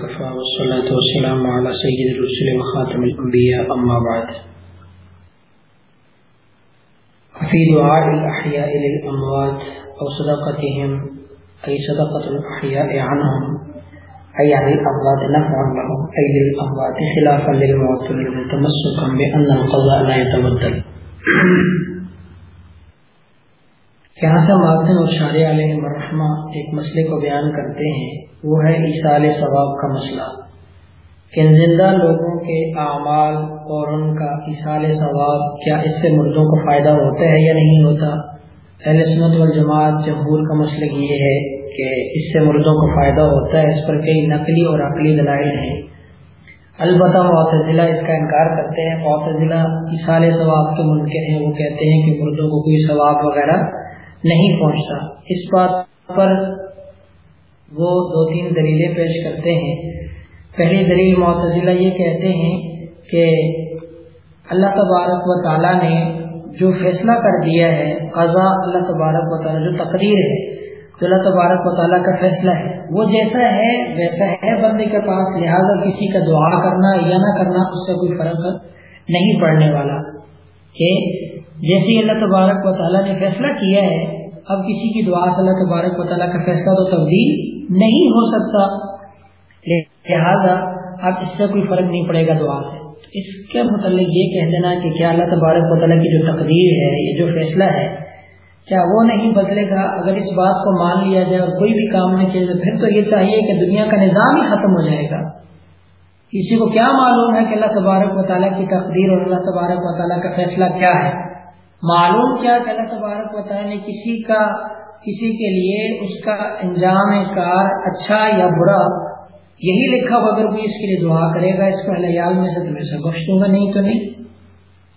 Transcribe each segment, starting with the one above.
وكفى والصلاة والسلام على سيد الرسل وخاتم الأنبياء أما بعد. في دعاء الأحياء للأموات أو صدقتهم أي صدقة الأحياء عنهم أي عن الأموات نفعا لهم أي للأموات خلافا للموت تمسكا بأن القضاء لا يتبدل یہاں سے ماتن اور شار علیہ مرحمہ ایک مسئلے کو بیان کرتے ہیں۔ وہ ہے عیسال ثواب کا مسئلہ۔ کہ زندہ لوگوں کے اعمال اور ان کا عیسال ثواب کیا اس سے مردوں کو فائدہ ہوتا ہے یا نہیں ہوتا؟ اہل سنت والجماعت جمہور کا مسئلہ یہ ہے کہ اس سے مردوں کو فائدہ ہوتا ہے۔ اس پر کئی نقلی اور عقلی دلائل ہیں۔ البتہ معتزلہ اس کا انکار کرتے ہیں۔ معتزلہ عیسال ثواب کے منکر ہیں۔ وہ کہتے ہیں کہ مردوں کو کوئی ثواب وغیرہ نہیں پہنچتا۔ اس بات پر وہ دو تین دلیلیں پیش کرتے ہیں۔ پہلی دلیل معتزلہ یہ کہتے ہیں کہ اللہ تبارک و تعالیٰ نے جو فیصلہ کر دیا ہے قضا اللہ تبارک و تعالیٰ، جو تقریر ہے، جو اللہ تبارک و تعالیٰ کا فیصلہ ہے، وہ جیسا ہے، ویسا ہے۔ بندے کے پاس لہٰذا کسی کا دعا کرنا یا نہ کرنا، اس سے کوئی فرق نہیں پڑنے والا کہ جیسے اللہ تبارک و تعالیٰ نے فیصلہ کیا ہے، اب کسی کی دعا سے اللہ تبارک و تعالیٰ کا فیصلہ تو تبدیل نہیں ہو سکتا۔ لہٰذا اب اس سے کوئی فرق نہیں پڑے گا دعا سے۔ اس کے متعلق یہ کہہ دینا کہ کیا اللہ تبارک و تعالیٰ کی جو تقدیر ہے، یہ جو فیصلہ ہے، کیا وہ نہیں بدلے گا؟ اگر اس بات کو مان لیا جائے اور کوئی بھی کام نہیں کیا جائے، پھر تو یہ چاہیے کہ دنیا کا نظام ہی ختم ہو جائے گا۔ کسی کو کیا معلوم ہے کہ اللہ تبارک و تعالیٰ کی تقدیر اور اللہ تبارک و تعالیٰ کا فیصلہ کیا ہے؟ معلوم کیا کہ اللہ تبارک و تعالیٰ نے کسی کا، کسی کے لیے اس کا انجام کار اچھا یا برا یہی لکھا ہو اگر کوئی اس کے لیے دعا کرے گا، اس کو الیال میں سے تمہیں سے بخش دوں گا، نہیں تو نہیں۔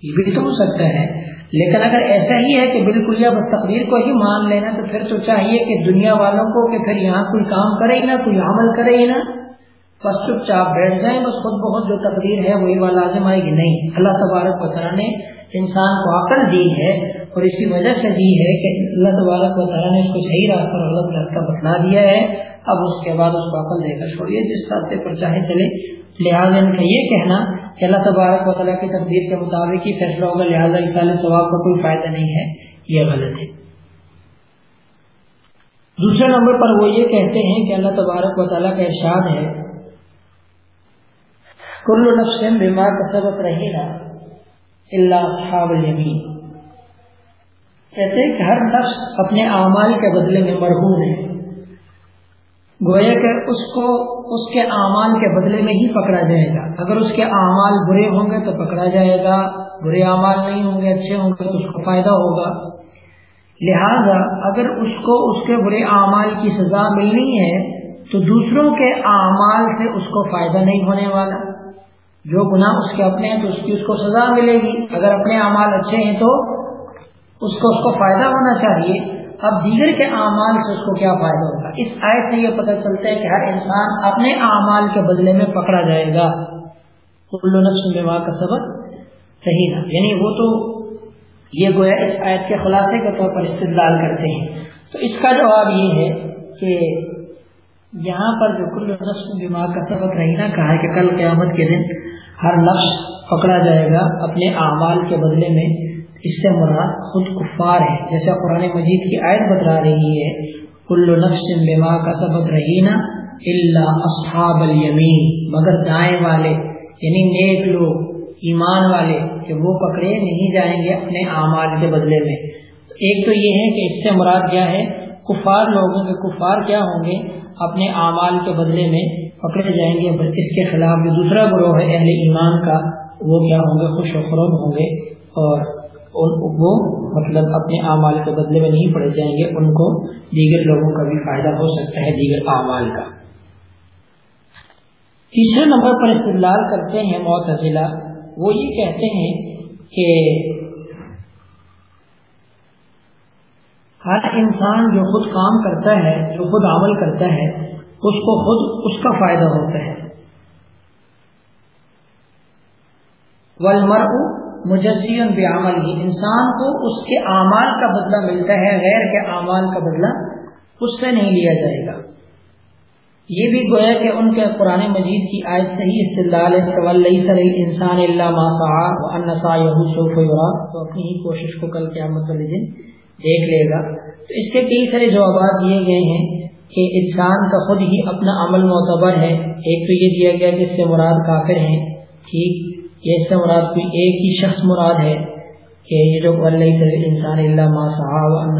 یہ بھی تو ہو سکتا ہے۔ لیکن اگر ایسا ہی ہے کہ بالکل یا بس تقدیر کو ہی مان لینا، تو پھر تو چاہیے کہ دنیا والوں کو کہ پھر یہاں کوئی کام کرے ہی نہ، کوئی عمل کرے ہی نہ۔ بس چپ چاپ بیٹھ جائیں، بس خود بہت جو تقدیر ہے، وہی وہ لازم آئے گی۔ نہیں، اللہ تبارک و تعالیٰ نے انسان کو عقل دی ہے اور اسی وجہ سے دی ہے کہ اللہ تبارک و تعالیٰ نے اس کو صحیح راستہ اور غلط راستہ بتلا دیا ہے۔ اب اس کے بعد اس کو عقل دے کر چھوڑیے۔ جس راستے پر چاہے چلے، لہٰذا ان کا یہ کہنا کہ اللہ تبارک و تعالیٰ کی تقدیر کے مطابق ہی فیصلہ ہوگا، لہٰذا اس ثواب کا کوئی فائدہ نہیں ہے۔ یہ غلط ہے۔ دوسرے نمبر پر وہ یہ کہتے ہیں کہ اللہ تبارک و تعالیٰ کا ارشاد ہے کل نفس بیمار کا سبق رہے گا اللہ صحاب الیمین کہتے ہیں کہ ہر نفس اپنے اعمال کے بدلے میں مرحوم ہے۔ گویا کہ اس کو اس کے اعمال کے بدلے میں ہی پکڑا جائے گا۔ اگر اس کے اعمال برے ہوں گے تو پکڑا جائے گا، برے اعمال نہیں ہوں گے، اچھے ہوں گے تو اس کو فائدہ ہوگا۔ لہذا اگر اس کو اس کے برے اعمال کی سزا ملنی ہے تو دوسروں کے اعمال سے اس کو فائدہ نہیں ہونے والا۔ جو گناہ اس کے اپنے ہیں تو اس کی اس کو سزا ملے گی۔ اگر اپنے اعمال اچھے ہیں تو اس کو اس کو فائدہ ہونا چاہیے۔ اب دیگر کے اعمال سے اس کو کیا فائدہ ہوگا؟ اس آیت سے یہ پتہ چلتا ہے کہ ہر انسان اپنے اعمال کے بدلے میں پکڑا جائے گا۔ نفس کا سبق صحیح تھا یعنی وہ تو یہ گویا اس آیت کے خلاصے کے طور پر استدلال کرتے ہیں۔ تو اس کا جواب یہ ہے کہ یہاں پر جو کل نفس دماغ کا سبق رہنا کہا ہے کہ کل قیامت کے دن ہر نفس پکڑا جائے گا اپنے اعمال کے بدلے میں۔ اس سے مراد خود کفار ہے۔ جیسے قرآن مجید کی آیت بتلا رہی ہے، کل نفس بما کا سبق رہینا اللہ اصحاب الیمین۔ مگر دائیں والے یعنی نیک لوگ، ایمان والے، کہ وہ پکڑے نہیں جائیں گے اپنے اعمال کے بدلے میں۔ ایک تو یہ ہے کہ اس سے مراد کیا ہے؟ کفار لوگوں کے کفار کیا ہوں گے؟ اپنے اعمال کے بدلے میں۔ پکڑے جائیں گے اس کے خلاف جو دوسرا گروہ ہے اہل ایمان کا، وہ کیا ہوں گے؟ خوش و خروم ہوں گے۔ اور وہ مطلب اپنے اعمال کے بدلے میں نہیں پڑے جائیں گے، ان کو دیگر لوگوں کا بھی فائدہ ہو سکتا ہے دیگر اعمال کا۔ تیسرے نمبر پر استدلال کرتے ہیں معتزلہ، وہ یہ کہتے ہیں کہ ہر انسان جو خود کام کرتا ہے، جو خود عمل کرتا ہے اس کو خود اس کا فائدہ ہوتا ہے۔ ولمر مجسین بے ہی انسان کو اس کے اعمال کا بدلہ ملتا ہے، غیر کے اعمال کا بدلہ اس سے نہیں لیا جائے گا۔ یہ بھی گویا کہ ان کے قرآن مجید کی آیت صحیح استدلال انسان اللہ تو اپنی ہی کوشش کو کل قیامت والے دن دیکھ لے گا۔ تو اس کے کئی سارے جوابات دیے گئے ہیں۔ کہ انسان کا خود ہی اپنا عمل معتبر ہے۔ ایک تو یہ دیا گیا کہ اس سے مراد کافر ہیں۔ ٹھیک، یہ اس سے مراد کوئی ایک ہی شخص مراد ہے کہ یہ جو اللہ انسان اللہ ما صاحب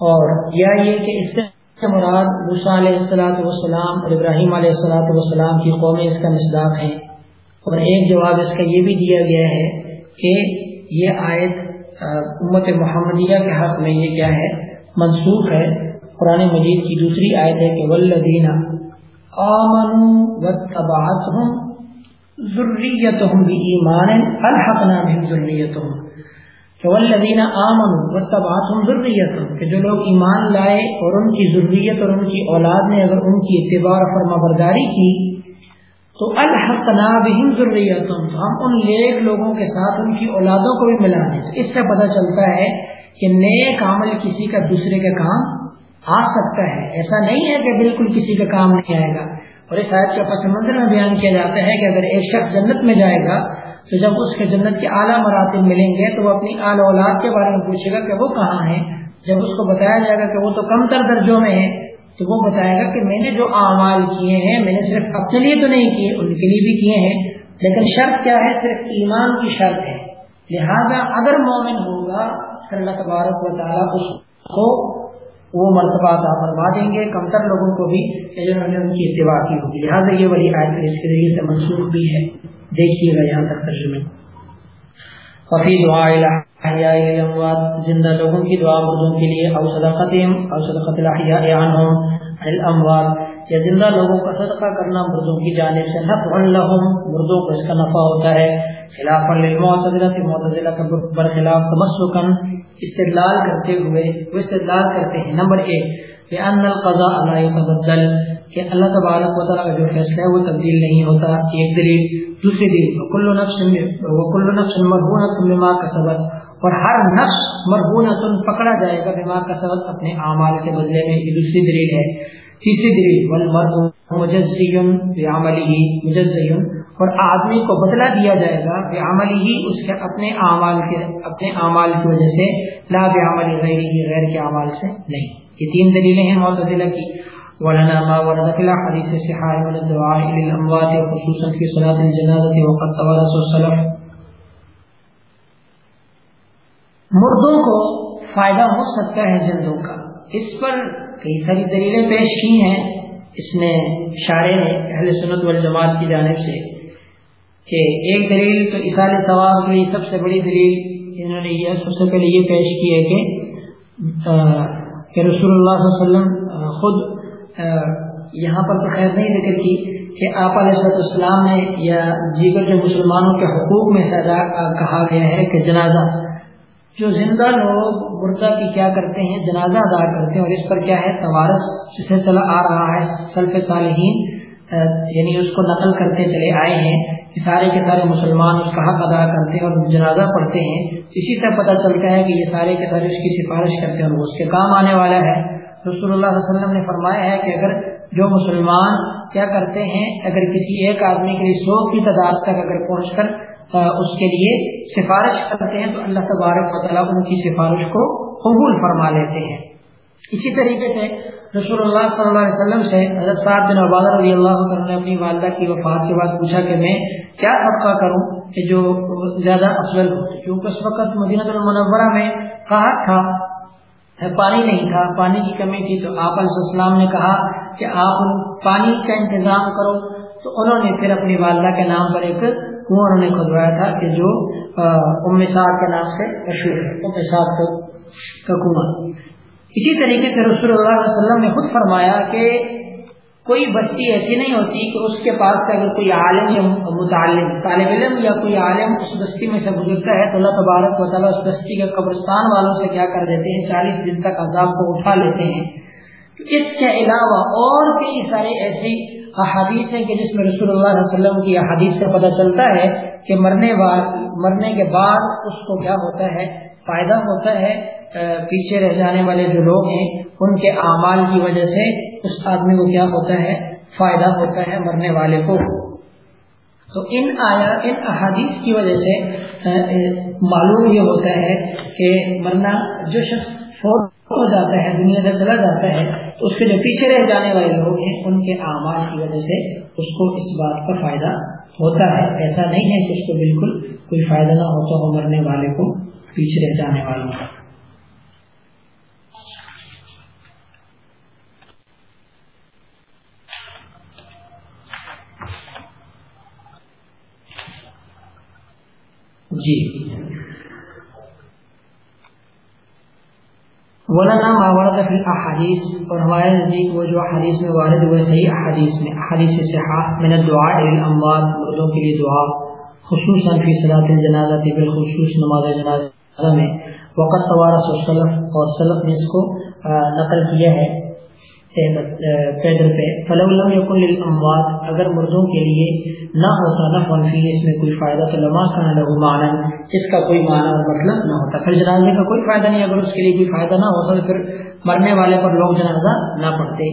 اور یا یہ کہ اس سے مراد موسیٰ علیہ السلاۃ والسلام اور ابراہیم علیہ السلاۃ والسلام کی قومیں اس کا مصداق ہیں۔ اور ایک جواب اس کا یہ بھی دیا گیا ہے کہ یہ آیت امت محمدیہ کے حق میں یہ کیا ہے؟ منسوخ ہے۔ قرآن مجید کی دوسری آیت ہے کہ ولدین آمنوا واتبعتهم ذریتهم بإيمان الحقنا بهم ذریتهم کہ جو لوگ ایمان لائے اور ان کی ضروریت اور ان کی اولاد نے اگر ان کی اتباع فرما برداری کی تو الحق بہم ضروریت ہم ان نیک لوگوں کے ساتھ ان کی اولادوں کو بھی ملا دیں اس سے پتہ چلتا ہے کہ نیک عمل کسی کا دوسرے کا کام آ سکتا ہے۔ ایسا نہیں ہے کہ بالکل کسی کا کام نہیں آئے گا۔ اور اس آیت کے پس منظر میں بیان کیا جاتا ہے کہ اگر ایک شخص جنت میں جائے گا، تو جب اس کے جنت کے اعلیٰ مراتب ملیں گے، تو وہ اپنی اعلی اولاد کے بارے میں پوچھے گا کہ وہ کہاں ہیں؟ جب اس کو بتایا جائے گا کہ وہ تو کم تر درجوں میں ہے تو وہ بتائے گا کہ میں نے جو اعمال کیے ہیں، میں نے صرف اپنے لیے تو نہیں کیے، ان کے لیے بھی کیے ہیں، لیکن شرط کیا ہے؟ صرف ایمان کی شرط ہے۔ لہذا اگر مومن ہوگا اللہ تبارک و تعالیٰ اس کو وہ مرتبہ عطا فرما دیں گے۔ کمتر لوگوں کو بھی جنہوں نے ان کی اتباع کی ہوگی۔ لہٰذا یہ وہی آیت اس کے ذریعے سے منسوخ بھی ہے۔ دیکھیے گا یہاں تک ترجمے وفی دعا زندہ لوگوں کی دعا مردوں کے لیے او صدقت او صدقت الاموات، یا زندہ لوگوں کا صدقہ کرنا مردوں کی جانب سے نفع لهم مردوں کو اس کا نفع ہوتا ہے۔ خلاف للمعتزلہ معتزلہ کا برخلاف تمسکا استدلال کرتے ہوئے، وہ استدلال کرتے ہیں۔ نمبر ایک کہ ان القضاء لا يتبدل۔ کہ اللہ تبارک و تعالی کا جو فیصلہ ہے وہ تبدیل نہیں ہوتا، ایک دلیل۔ دوسری دلیل وکل نفس وکل نفس مرهونه بما كسبت۔ اور ہر نفس مرهونه پکڑا جائے گا، بما كسبت اپنے اعمال کے بدلے میں۔ یہ دوسری دلیل ہے۔ تیسری دلیل، والمرء مجزی بعمله مجزی۔ اور آدمی کو بدلہ دیا جائے گا بعمله اس کے اپنے اعمال کے، اپنے اعمال کی وجہ سے، لا بعمل غیره غیر کے اعمال سے نہیں۔ یہ تین دلیلیں ہیں معتزلہ کی۔ ولنا ما ورد في الحديث الصحيح من الدعاء للاموات خصوصا في صلاه الجنازه وقد تورث السلف۔ مردوں کو فائدہ ہو سکتا ہے زندوں کا۔ اس پر کئی ساری دلیلیں پیش کی ہیں۔ اس نے شاعر نے اہل سنت والجماعت کی جانب سے کہ ایک دلیل تو اصال ثواب کی سب سے بڑی دلیل انہوں نے یہ سب سے پہلے یہ پیش کی ہے کہ کہ رسول اللہ صلی اللہ علیہ وسلم خود یہاں پر تو خیر نہیں ذکر کی کہ آپ علیہ السلام نے یا دیگر جو مسلمانوں کے حقوق میں سے کہا گیا ہے کہ جنازہ جو زندہ لوگ مردہ کی کیا کرتے ہیں، جنازہ ادا کرتے ہیں اور اس پر کیا ہے توارس سے چلا آ رہا ہے۔ سلف صالحین یعنی اس کو نقل کرتے چلے آئے ہیں کہ سارے کے سارے مسلمان اس کا حق ادا کرتے ہیں اور جنازہ پڑھتے ہیں۔ اسی سے پتہ چلتا ہے کہ یہ سارے کے سارے اس کی سفارش کرتے ہیں اور وہ اس کے کام آنے والا ہے۔ رسول اللہ علیہ وسلم نے فرمایا ہے کہ اگر جو مسلمان کیا کرتے ہیں، اگر کسی ایک آدمی کے لیے سو کی تعداد تک اگر پہنچ کر اس کے لیے سفارش کرتے ہیں تو اللہ تبارک و تعالیٰ ان کی سفارش کو قبول فرما لیتے ہیں۔ اسی طریقے سے رسول اللہ صلی اللہ علیہ وسلم سے حضرت صاحب بن عبادہ رضی اللہ عنہ نے اپنی والدہ کی وفات کے بعد پوچھا کہ میں کیا صدقہ کروں کہ جو زیادہ افضل ہو؟ کیونکہ اس وقت مدینہ المنورہ میں کہا تھا پانی نہیں تھا، پانی کی کمی تھی، تو آپ علیہ السلام نے کہا کہ آپ پانی کا انتظام کرو۔ تو انہوں نے پھر اپنی والدہ کے نام پر ایک کنواں انہوں نے کھدوایا تھا کہ جو ام صاحب کے نام سے مشہور ہے، ام صاحب کا کنواں۔ اسی طریقے سے رسول اللہ علیہ وسلم نے خود فرمایا کہ کوئی بستی ایسی نہیں ہوتی کہ اس کے پاس سے اگر کوئی عالم یا متعلم، طالب علم یا کوئی عالم اس بستی میں سے گزرتا ہے تو اللہ تبارک و تعالیٰ اس بستی کے قبرستان والوں سے کیا کر دیتے ہیں، چالیس دن تک عذاب کو اٹھا لیتے ہیں۔ اس کے علاوہ اور کئی سارے ایسی احادیث ہیں کہ جس میں رسول اللہ علیہ وسلم کی احادیث سے پتہ چلتا ہے کہ مرنے مرنے کے بعد اس کو کیا ہوتا ہے؟ فائدہ ہوتا ہے پیچھے رہ جانے والے جو لوگ ہیں، ان کے اعمال کی وجہ سے اس آدمی کو کیا ہوتا ہے؟ فائدہ ہوتا ہے مرنے والے کو۔ تو ان آیا، ان احادیث کی وجہ سے معلوم یہ ہوتا ہے کہ مرنا جو شخص فوت ہو جاتا ہے، دنیا سے چلا جاتا ہے، تو اس کے جو پیچھے رہ جانے والے لوگ ہیں، ان کے اعمال کی وجہ سے اس کو اس بات کا فائدہ ہوتا ہے۔ ایسا نہیں ہے کہ اس کو بالکل کوئی فائدہ نہ ہوتا ہو مرنے والے کو پیچھے رہ جانے والوں کا۔ جی۔ ولانا ماورد فی احادیث اور ہمارے نزدیک وہ جو احادیث میں وارد ہوئے صحیح احادیث میں، احادیث صحاح من الدعاء الاموات مردوں کے لیے دعا، خصوصا فی صلاۃ الجنازہ بالخصوص نماز جنازہ میں۔ وقت توارث و سلف اور سلف نے اس کو نقل کیا ہے۔ پیدل پہ۔ فلم یقن للاموات اگر مردوں کے لیے نہ ہوتا، نہ فی، اس میں کوئی فائدہ، تو لما کا لہو معنی اس کا کوئی معنی اور مطلب نہ ہوتا۔ پھر جنازے کا کوئی فائدہ نہیں، اگر اس کے لیے کوئی فائدہ نہ ہوتا، تو پھر مرنے والے پر لوگ جنازہ نہ پڑھتے۔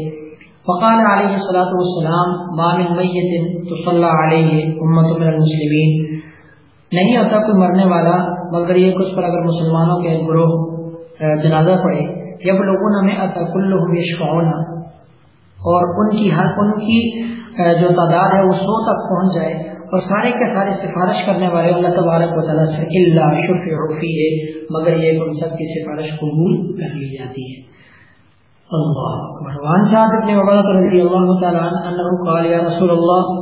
فقال علیہ الصلاۃ والسلام، ما من میت تصلى علیہ امت من المسلمین نہیں ہوتا کوئی مرنے والا، مگر یہ کچھ پر اگر مسلمانوں کے گروہ جنازہ پڑھے جب لوگوں نے اتکلہم یشفعون، اور ان کی ہر ان کی جو تعداد ہے وہ سو تک پہنچ جائے، اور سارے کے سارے سفارش کرنے والے اللہ تبارک و تعالیٰ سے اللہ شفی ہے مگر یہ ان سب کی سفارش قبول کر لی جاتی ہے۔ اللہ وعن سعد بن عبادة رضی اللہ تعالیٰ عنہ قال، یا رسول اللہ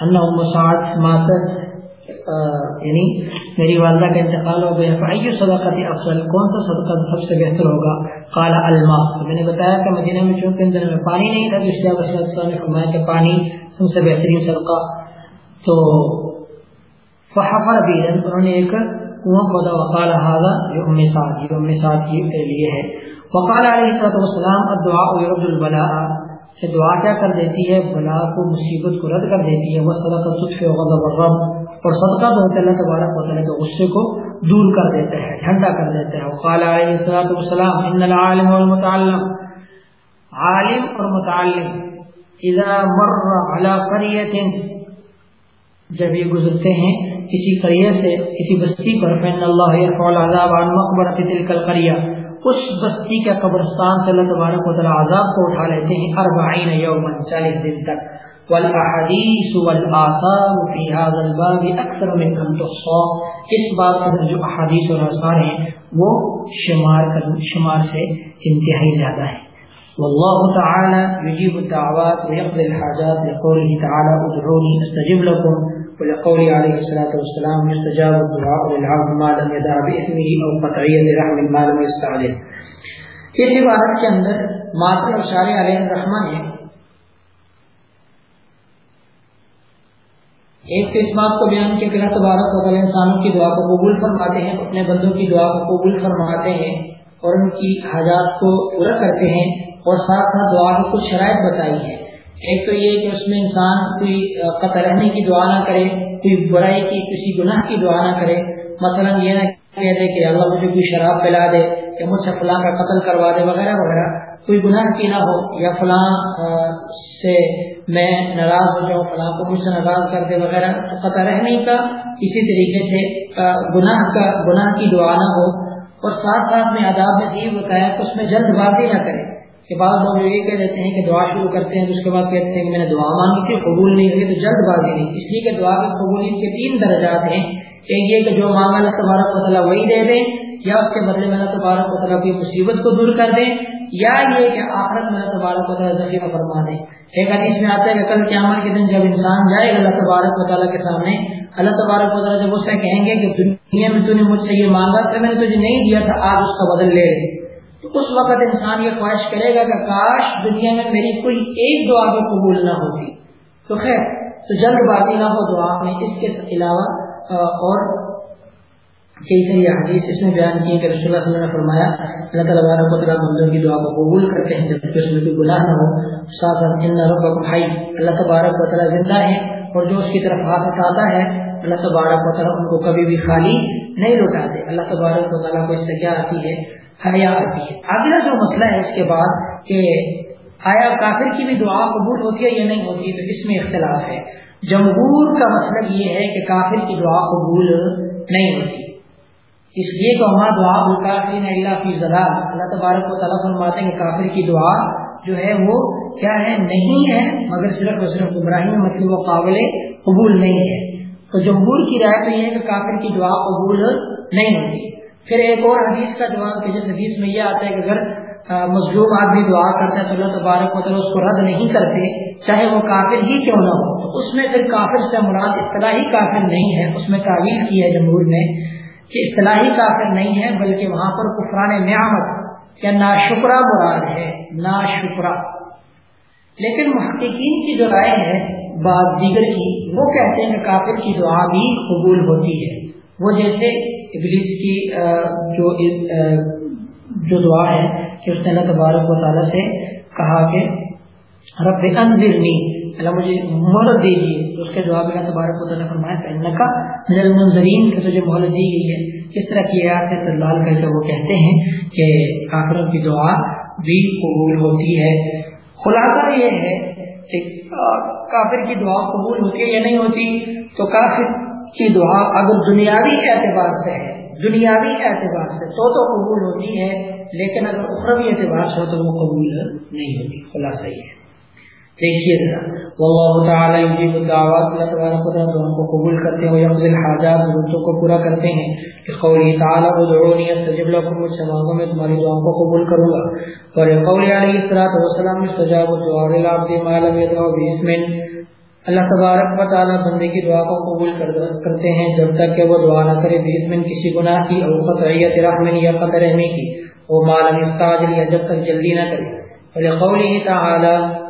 انہ ام سعد ماتت یعنی میری والدہ کا انتقال ہو گیا فائیو صدقت افضل، کون سا صدقہ سب سے بہتر ہوگا؟ کالا الما تو میں نے بتایا کہ مدینہ میں چونکہ اندر میں پانی نہیں تھا جس لیے نے فرمایا کہ پانی سب سے بہترین صدقہ۔ تو فحفر بیرن یعنی انہوں نے ایک کنواں کھودا وقال هذا جو ام سعد۔ یہ ام سعد کے لیے ہے۔ وقال علیہ الصلوۃ والسلام، الدعاء يرد البلاء۔ دعا کیا کر دیتی ہے؟ بلا کو مصیبت کو رد کر دیتی ہے۔ وہ صدقہ صدق غضب الرب۔ اور صدقہ جو ہوتا ہے اللہ تبارک و تعالیٰ کے غصے کو دور کر دیتا ہے، ٹھنڈا کر دیتا ہے۔ وقال علیہ الصلوۃ والسلام، ان العالم والمتعلم عالم اور متعلم، اذا مر على قريه جب یہ گزرتے ہیں کسی قریہ سے کسی بستی پر فین اللہ يرفع العذاب عن مقبرة تلك القريه اس بستی کے قبرستان سے اللہ تبارک و تعالی عذاب کو اٹھا لیتے ہیں 40 یوما 40 دن تک۔ والاحاديث والاثار في هذا الباب اكثر من ان تحصى. اس بات میں جو احادیث اور آثار ہیں، وہ شمار کر شمار سے انتہائی زیادہ ہیں. والله تعالى يجيب الدعوات ويقضي الحاجات لقوله تعالى ادعوني استجب لكم ولقول عليه الصلاة والسلام يستجاب الدعاء للعبد ما لم يدع بإثمه أو قطعية رحم ما لم يستعجل. اس عبارت کے اندر ماتر اور شارع علیہ الرحمن نے ایک تو اس بات کو بیان کیا کہ اللہ تبارک و تعالیٰ انسانوں کی دعا کو قبول فرماتے ہیں، اپنے بندوں کی دعا کو قبول فرماتے ہیں اور ان کی حاجات کو پورا کرتے ہیں اور ساتھ ساتھ دعا کی کچھ شرائط بتائی ہے ایک تو یہ کہ اس میں انسان کوئی قطع رہنے کی دعا نہ کرے، کوئی برائی کی، کسی گناہ کی دعا نہ کرے۔ مثلا یہ نہ کہہ دے کہ اللہ مجھے کوئی شراب پلا دے، یا مجھ سے فلاں کا قتل کروا دے وغیرہ وغیرہ۔ کوئی گناہ کی نہ ہو، یا فلاں سے میں ناراض ہو جاؤں، فلاں کو مجھ سے ناراض کر دے وغیرہ، تو قطع رہنے کا اسی طریقے سے گناہ کا، گناہ کی دعا نہ ہو۔ اور ساتھ ساتھ میں آداب میں یہ بتایا کہ اس میں جلد بازی نہ کرے۔ کہ بعض لوگ یہ کہہ دیتے ہیں کہ دعا شروع کرتے ہیں، تو اس کے بعد کہتے ہیں کہ میں نے دعا مانگی تھی، قبول نہیں ہوئی، تو جلد بازی نہیں۔ اس لیے کہ دعا کی قبولیت کے تین درجات ہیں۔ ایک یہ کہ جو مانگا اللہ تبارک و تعالیٰ وہی دے دیں، یا اس کے بدلے میں اللہ تبارک و تعالیٰ کی مصیبت کو دور کر دیں۔ یا یہ کہ آخرت میں اللہ تبارک و تعالیٰ ذخیرہ فرما دیں ایک حدیث میں آتا ہے کہ کل قیامت کے دن جب انسان جائے گا اللہ تبارک و تعالیٰ کے سامنے، اللہ تبارک و تعالیٰ جب اس سے کہیں گے کہ دنیا میں تو نے مجھ سے یہ مانگا تو میں نے تجھے نہیں دیا تھا، آج اس کا بدل لے۔ لے تو اس وقت انسان یہ خواہش کرے گا کہ کاش دنیا میں میری کوئی ایک دعا بھی قبول نہ ہوتی۔ تو خیر، تو جلد بازی نہ ہو دعا میں اس کے علاوہ اور کئی ساری حدیث اس میں بیان کی کہ رسول اللہ صلی اللہ علیہ وسلم نے فرمایا، اللہ تعالیٰ بارک و تعالیٰ بندوں کی دعا کو قبول کرتے ہیں جب اس میں کوئی گناہ نہ ہو۔ ساتھ ساتھ، ان رب بھائی اللہ تبارک و تعالیٰ زندہ ہے اور جو اس کی طرف ہاتھ اٹھاتا ہے، اللہ تبارک و تعالیٰ ان کو کبھی بھی خالی نہیں لوٹاتے۔ اللہ تبارک و تعالیٰ کو اس سے کیا آتی ہے؟ حیا آتی ہے۔ اگلا جو مسئلہ ہے اس کے بعد کہ آیا کافر کی بھی دعا قبول ہوتی ہے یا نہیں ہوتی، تو اس میں اختلاف ہے۔ جمہور کا مطلب یہ ہے کہ کافر کی دعا قبول نہیں ہوتی۔ اس لیے کہ ہمارا دعا الکافین اللہ فی ضلع اللہ تبارک و تعالیٰ فرماتے ہیں کہ کافر کی دعا جو ہے وہ کیا ہے؟ نہیں ہے، مگر صرف اور صرف ابراہیم مطلب و قابل قبول نہیں ہے۔ تو جمہور کی رائے تو یہ ہے کہ کافر کی دعا قبول نہیں ہوتی۔ پھر ایک اور حدیث کا جواب کہ جس حدیث میں یہ آتا ہے کہ اگر مظلوم آدمی دعا کرتا ہے تو اللہ تبارک و تعالیٰ اس کو رد نہیں کرتے، چاہے وہ کافر ہی کیوں نہ ہو۔ اس میں پھر کافر سے مراد اصطلاحی کافر نہیں ہے، اس میں تعویل کی ہے جمہور نے۔ کہ اصطلاحی کافر نہیں ہے، بلکہ وہاں پر کفران نعمت یا نا شکرا مراد ہے نا شکرا لیکن محققین کی جو رائے ہے، بعض دیگر کی، وہ کہتے ہیں کہ کافر کی دعا بھی قبول ہوتی ہے۔ وہ جیسے ابلیس کی جو جو دعا ہے کہ اس نے اللہ تبارک و تعالیٰ سے کہا کہ رب انذرنی اللہ مجھے مہلت دیجیے اس کے جواب اللہ تبارک و تعالیٰ فرمایا پہننے کا نظر منظرین کے تجھے مہلت دی گئی ہے۔ اس طرح کی آیات سے لال کر کے وہ کہتے ہیں کہ کافروں کی دعا بھی قبول ہوتی ہے۔ خلاصہ یہ ہے کہ کافر کی دعا قبول ہوتی ہے یا نہیں ہوتی، تو کافر کی دعا اگر دنیاوی اعتبار سے ہے، دنیاوی اعتبار سے تو تو قبول ہوتی ہے، لیکن اگر اخروی اعتبار سے ہو تو وہ قبول نہیں ہوتی۔ خلاصہ یہ ہے۔ دیکھیے۔ ذرا واللہ تعالی یجیب الدعوات اللہ تبارک و تعالی دعاؤں کو قبول کرتے ہیں یقضی الحاجات ضرورتوں کو پورا کرتے ہیں۔ کہ قولی تعالی، ادعونی استجب لکم مجھ سے مانگو میں تمہاری دعاؤں کو قبول کروں گا۔ اور قولی علیہ الصلوۃ والسلام استجاب دعاء العبد ما لم يدعو باسم اللہ تبارک و تعالی بندے کی دعا کو قبول کرتے ہیں جب تک کہ وہ دعا نہ کرے باسم کسی گناہ کی اور قطعیت رحم یا قدر رحمی کی۔ وہ مالم استعجل یا جب تک جلدی نہ کرے۔ اور قولی تعالی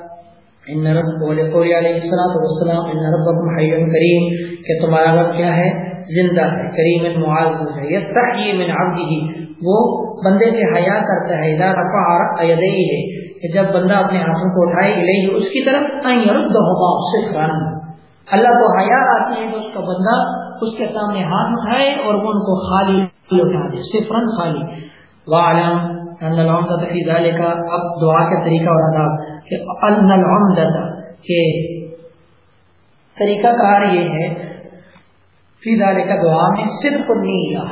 ان رب قول علیہ السلام والسلام، ان ربکم حی کریم، کہ تمہارا رب کیا ہے؟ زندہ ہے، کریم، معزز ہے، یستحیی من عبده وہ بندے سے حیا کرتا ہے، اذا رفع یدیہ، کہ جب بندہ اپنے ہاتھوں کو اٹھائے، الیہ، اس کی طرف، ان یردهما صفرا۔ اللہ کو حیا آتی ہے کہ اس کا بندہ اس کے سامنے ہاتھ اٹھائے اور وہ ان کو خالی اٹھا دے، صفرا خالی۔ وعلم العمدہ فی ذالک اب دعا کا طریقہ اور آداب کہ ان العمدہ کہ طریقہ کار یہ ہے فی ذالک دعا میں صرف نیہ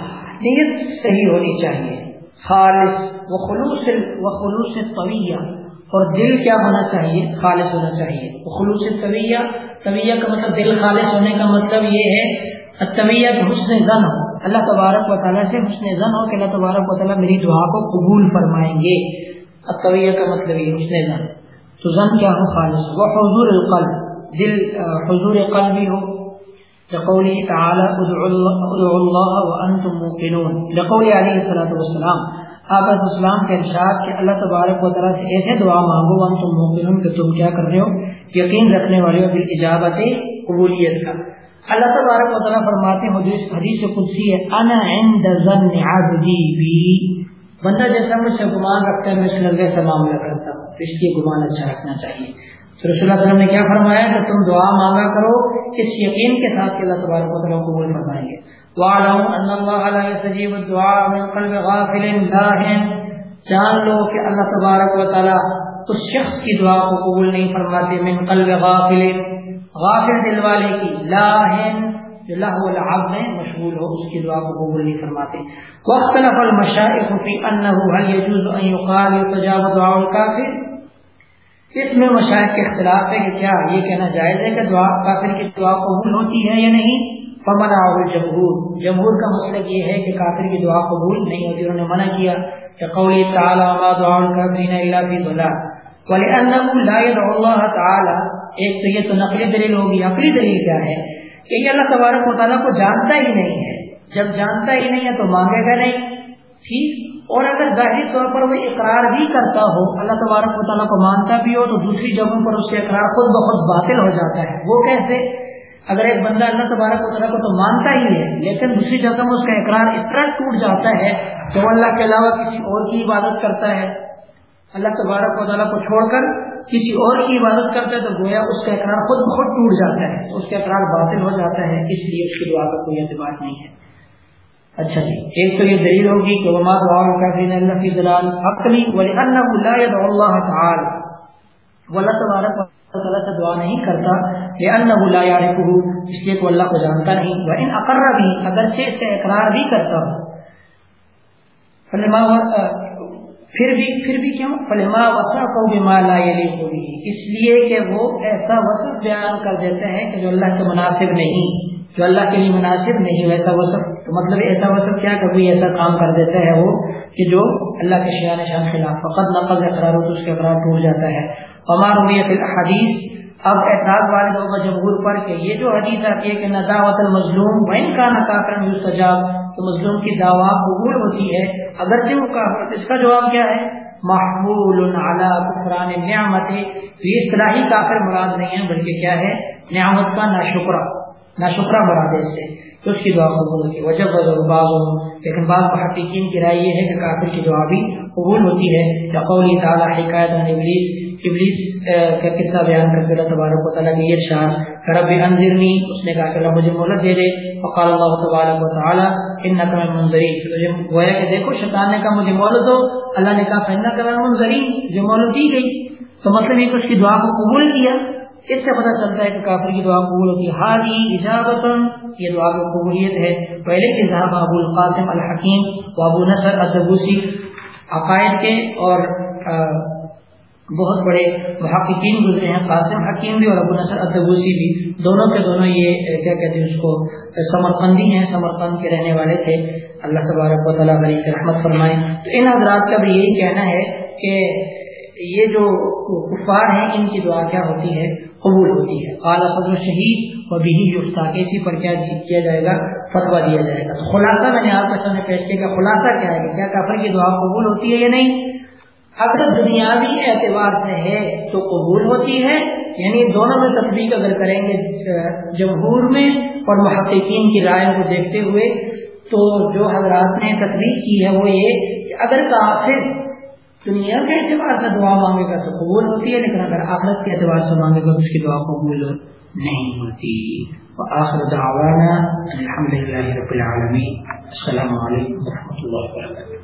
نیت صحیح ہونی چاہیے، خالص و خلوص و خلوص طویہ، اور دل کیا ہونا چاہیے؟ خالص ہونا چاہیے. خلوص طویہ طویہ کا مطلب دل خالص ہونے کا مطلب یہ ہے طویہ حسن زن ہو اللہ تبارک و تعالیٰ سے حسن زن ہو کہ اللہ تبارک و تعالیٰ میری دعا کو قبول فرمائیں گے۔ طویہ کا مطلب یہ حسن زن تو زن کیا ہو؟ خالص۔ وہ حضور القلب۔ دل حضور قلبی ہو۔ لقوله تعالى ادعوا الله وانتم موقنون۔ لقول عليه الصلاه والسلام۔ آپ السلام کے ارشاد کہ اللہ تبارک و تعالی سے ایسے دعا مانگو، وانتم موقنون، کہ تم کیا کر رہے ہو؟ یقین رکھنے والے ہو بالاجابت قبولیت کا۔ اللہ تبارک و تعالی فرماتے ہیں، حدیث حدیث قدسی ہے، انا عند ظن عبدی بی۔ بندہ جیسا مجھ سے گمان رکھتا ہے، میں اس لگے سے معاملہ کرتا ہوں، تو اس لیے گمان اچھا رکھنا چاہیے۔ تو رسول اللہ وسلم نے کیا فرمایا کہ تم دعا مانگا کرو، اس یقین کے ساتھ کہ اللہ تبارک و تعالیٰ قبول فرمائیں گے۔ وَعْلَمُ أَنَّ اللَّهَ لَا يَسْتَجِيبُ الدُّعَاءَ مِنْ قَلْبِ غَافِلٍ لَاهٍ جان لو کہ اللہ تبارک و تعالیٰ اس شخص کی دعا کو قبول نہیں فرماتے، من قلب غافل۔ غافل دل والے کی لاہن جو لہو العب میں مشغول ہو، اس کی دعا کو قبول نہیں فرماتے۔ واختلف المشائخ في انه هل يجوز ان يقال يتجاب دعاء الكافر اس میں مشاہد کے اختلاف ہے کہ کیا یہ کہنا جائز ہے کہ دعا، کافر کی دعا قبول ہوتی ہے یا نہیں؟ فمن جمہور جمہور کا مسئلہ یہ ہے کہ کافر کی دعا قبول نہیں ہوتی، انہوں نے منع کیا کہ قولی تعالی، ما دعا الکافرین الا فی ضلال۔ ولانه لا يدعو الله تعالی ایک تو یہ تو نقلی دلیل ہوگی، عقلی دلیل کیا ہے؟ کہ یہ اللہ تبارک و تعالیٰ کو جانتا ہی نہیں ہے۔ جب جانتا ہی نہیں ہے تو مانگے گا نہیں۔ ٹھیک؟ اور اگر ظاہری طور پر وہ اقرار بھی کرتا ہو، اللہ تبارک و تعالیٰ کو مانتا بھی ہو، تو دوسری جگہوں پر اس سے اقرار خود بخود باطل ہو جاتا ہے۔ وہ کیسے؟ اگر ایک بندہ اللہ تبارک و تعالیٰ کو تو مانتا ہی ہے، لیکن دوسری جگہ میں اس کا اقرار اس طرح ٹوٹ جاتا ہے کہ وہ اللہ کے علاوہ کسی اور کی عبادت کرتا ہے۔ اللہ تبارک و تعالیٰ کو چھوڑ کر کسی اور کی عبادت کرتا ہے تو گویا اس کا اقرار خود بخود ٹوٹ جاتا ہے، اس کا اقرار باطل ہو جاتا ہے، اس لیے اس کی دعا کا کوئی اعتبار نہیں ہے۔ اچھا جی ایک تو یہ دلیل ہوگی کہ وما دعا اللہ کی ضلال عقلی اللہ تعالی واللہ تبارک تعالیٰ سے دعا نہیں کرتا کہ اللہ لا يعرفه، اس لیے کو اللہ کو جانتا نہیں۔ وہ ان اقرا بھی اگر سے اس کا اقرار بھی کرتا ہو۔ پھر بھی پھر بھی کیوں؟ فلما وسع کو بھی مالا ہوگی اس لیے کہ وہ ایسا وصف بیان کر دیتے ہیں کہ جو اللہ کے مناسب نہیں، جو اللہ کے لیے مناسب نہیں، ویسا وصف۔ تو مطلب ایسا وصف کیا کہ ایسا کام کر دیتا ہے وہ کہ جو اللہ کے شیان شان خلاف۔ فقط نقل اقرار ہو تو اس کے اقرار ٹوٹ جاتا ہے۔ ہمارا حدیث اب اعتراض والد ہوگا جمہور پر کہ یہ جو حدیث آتی ہے کہ نہ دعوت المظلوم بین کا نہ کافر سجاب تو مظلوم کی دعوی قبول ہوتی ہے۔ اگرچہ وہ کافر اس کا جواب کیا ہے؟ محمول علی کفران نعمت۔ یہ اصطلاحی کافر مراد نہیں ہے بلکہ کیا ہے؟ نعمت کا نہ شکرہ نہ شکرہ مراد اس سے۔ تو اس کی دعا قبول ہوتی ہے۔ وجہ وجہ بعض لیکن بعض محققین کی رائے یہ ہے کہ کافر کی دعا بھی قبول ہوتی ہے۔ یا قولی تعالیٰ حکایت ابلیس۔ ابلیس کا قصہ بیان کر کے اللہ تبارک و تعالیٰ کی ارشاد رب انذرنی، اس نے کہا کہ اللہ مجھے مہلت دے دے وقال اللہ تبارک و تعالیٰ انک من منذری مجھے گویا کہ دیکھو، شیطان نے کہا مجھے مہلت دو، اللہ نے کہا فانک من منذری جو مہلت دی گئی، تو مطلب یہ کہ اس کی دعا کو قبول کیا، اس سے پتہ چلتا ہے کہ کافر کی دعا قبول ہوتی ہے حالی اجابت یہ دعا کی قبولیت ہے، پہلے کے صاحب ابو القاسم الحکیم و ابو نصر ادبوسی عقائد کے اور بہت بڑے محققین گزرے ہیں، قاسم حکیم بھی اور ابو نصر ادبوسی بھی۔ دونوں کے دونوں یہ کیا کہتے ہیں اس کو، سمرقندی ہیں، سمرقند کے رہنے والے تھے۔ اللہ تبارک و تعالیٰ علیہ رحمت فرمائے۔ تو ان حضرات کا بھی یہی کہنا ہے کہ یہ جو کفار ہیں، ان کی دعا کیا ہوتی ہے؟ قبول ہوتی ہے۔ اعلیٰ صدر شہید اور بھی یفتہ۔ اسی پر کیا جی، کیا جائے گا؟ فتوا دیا جائے گا۔ تو خلاصہ میں نے آپ کے سامنے پیش کیا خلاصہ کیا ہے کیا کافر کی دعا قبول ہوتی ہے یا نہیں؟ اگر دنیاوی اعتبار سے ہے تو قبول ہوتی ہے یعنی دونوں میں تصویر اگر کریں گے، جمہور میں اور محققین کی رائے کو دیکھتے ہوئے، تو جو حضرات نے تصویر کی ہے وہ یہ کہ اگر کافر دنیا کے اعتبار سے دعا مانگے گا تو قبول ہوتی ہے، لیکن اگر آخرت کے اعتبار سے مانگے گا تو اس کی دعا قبول نہیں ہوتی۔ آخر دعوانا الحمد للہ رب العالمین۔ السلام علیکم و رحمۃ اللہ وبرکاتہ۔